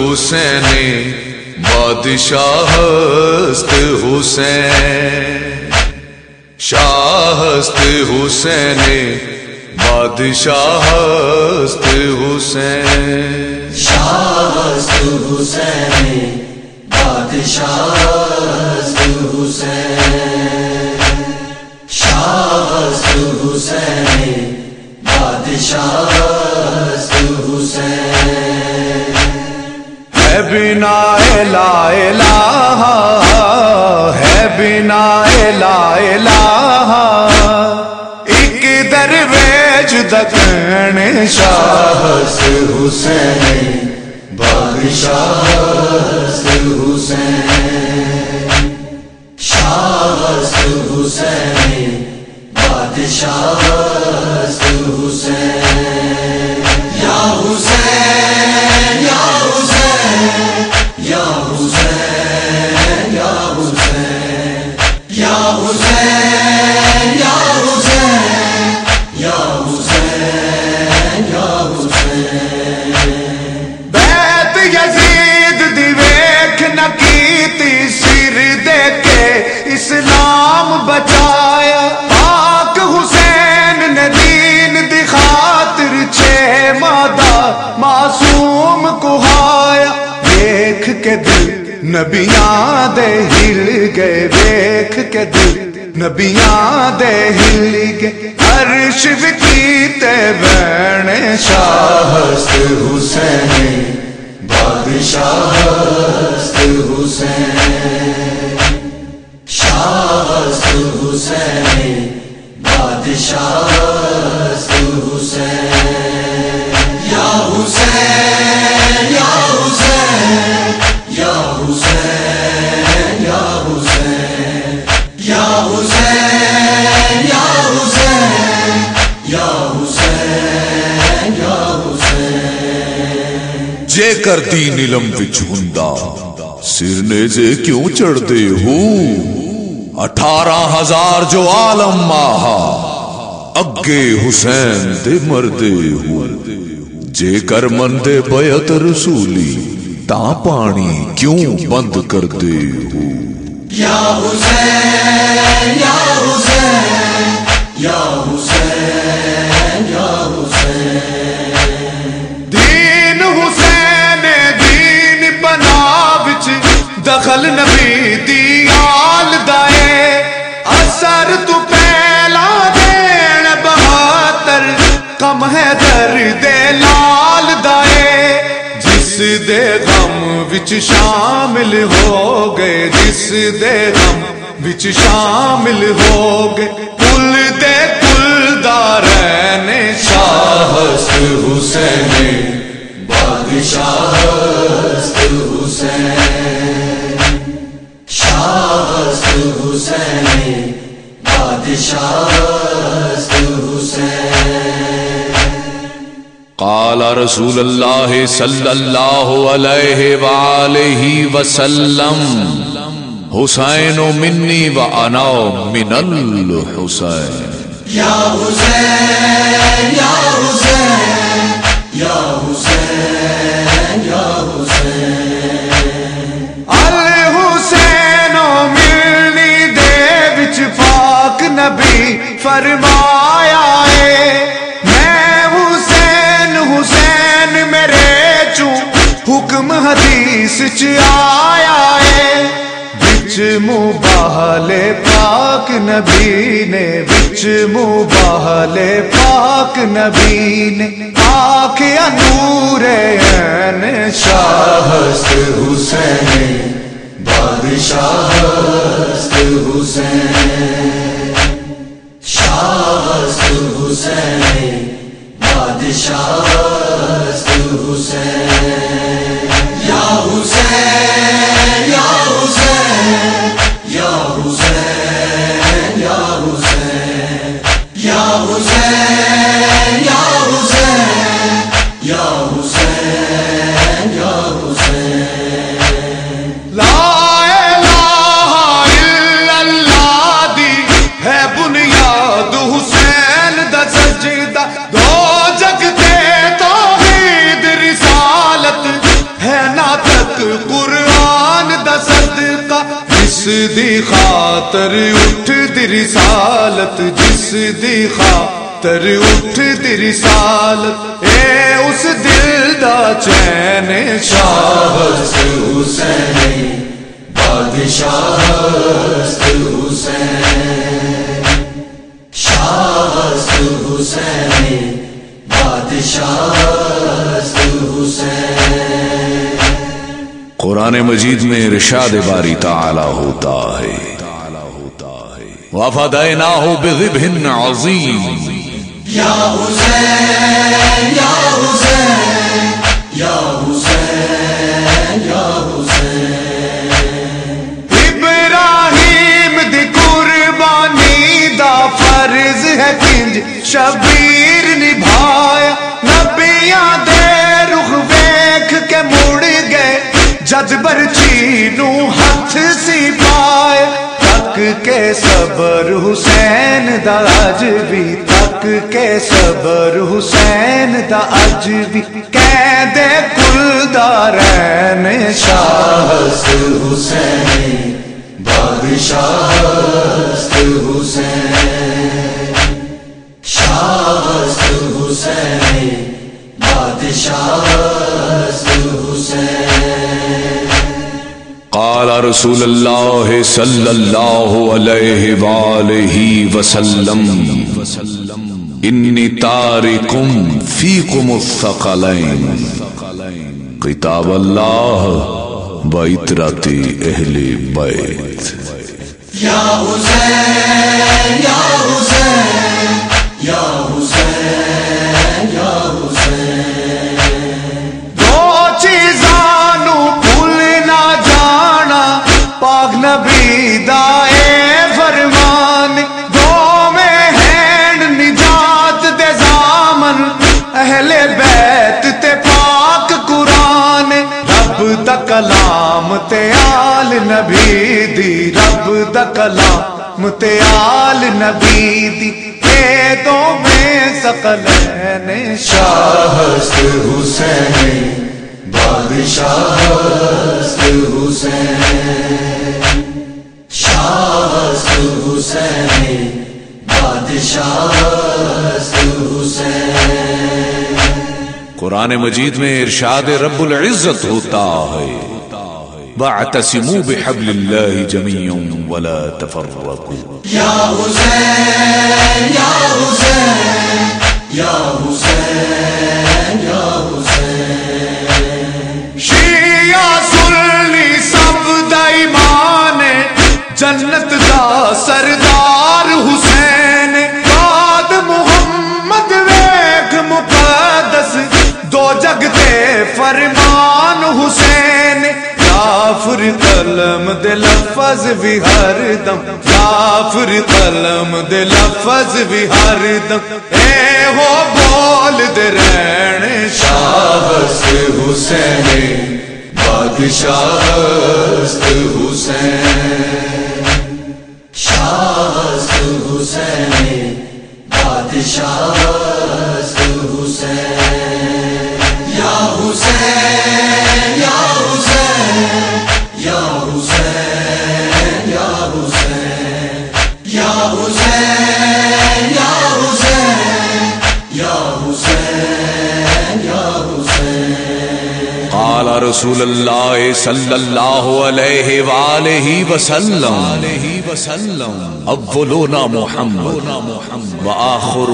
حسین بادشاہ حسین۔ شاہست حسین بادشاہ ہست حسین۔ شاہست حسین بادشاہ ہست حسین۔ شاہست حسین بادشاہ ہست حسین۔ ہے بنا لا الہ ہے بنا لا الہ۔ دکن شاہ سے حسین بادشاہ حسین۔ شاہست حسین بادشاہ حسین۔ یا حسین معصوم کہایا دیکھ کے دل نبیاں دے ہل گئے، دیکھ کے دل نبیاں دے ہل گئے۔ عرش وکیتے بین شاہ حسین، بادشاہ حسین۔ کر دین علم وچ ہوندا۔ سر نے کیوں چڑھ دے ہو؟ اٹھارہ ہزار جو عالم ماہا، اگے حسین دے مردے ہو۔ جے کر مندے بیعت رسولی، تا پانی کیوں بند کر دے ہو؟ یا حسین یا حسین یا حسین۔ وچ شامل ہو گئے جس دے غم وچ شامل ہو گئے۔ کل دے کل دارین شاہ حسین، بادشاہ رسول اللہ صلی اللہ علیہ وآلہ وسلم، حسین و منی و انا من الحسین۔ یا حسین یا حسین یا حسین یا حسین۔ الحسین ملنی دے وچ پاک نبی فرمایا حدیث چ آیا ہے، وچ مباہلے پاک نبی نے، وچ مباہلے پاک نبی نے آکھیا نور عین شاہ شاہست حسین، بادشاہ حسین شاہست حسین، بادشاہ حسین۔ خاطر اٹھ دی رسالت جس دی خاطر اٹھ دی رسالت۔ اے اس دل دا چین شاہ حسین بادشاہ حسین، شاہ حسین، بادشاہ حسین۔ قرآن مجید میں ارشاد باری تعالی ہوتا ہے۔ وفدیناہ بذبح عظیم یا حسین یا حسین یا حسین یا حسین۔ ابراہیم دی قربانی دا فرض ہے کنج شبیر جد برچی نو ہاتھ سی پائے تک کے صبر حسین دا اج بھی، تک کے صبر حسین دا اج بھی۔ کہہ دے کل دارین شاہ حسین بادشاہ حسین۔ شاہ حسین بادشاہ حسین۔ قال رسول اللہ صلی اللہ علیہ وآلہ وسلم، انی تارکم فیکم الثقلین قتاب اللہ و اتراتی اہل بیت۔ یا حسین یا حسین یا حسین یا حسین۔ آل نبی دی اے دو میں سقلین شاہ حسین بادشاہ حسین۔ شاہ حسین بادشاہ حسین۔ قرآن مجید میں ارشاد رب العزت ہوتا ہے۔ واعتصموا بحبل الله جميعا ولا تفرقوا. یا حسین یا حسین یا حسین یا حسین. شیعہ سنی سب دا ایمان جنت دا سردار حسین. بعد محمد ویکھ مقدس، دو جگ تے فرمان حسین کافر قلم دے لفظ بھی ہر دم کافر قلم دے لفظ بھی ہر دم۔ اے ہو بول دے رہن شاہ حسین، بادشاہ حسین۔ شاہ حسین، بادشاہ حسین۔ حسین یا حسین یا حسین یا حسین قال رسول اللہ صلی اللہ علیہ وآلہ وسلم. اولونا محمد. وآخر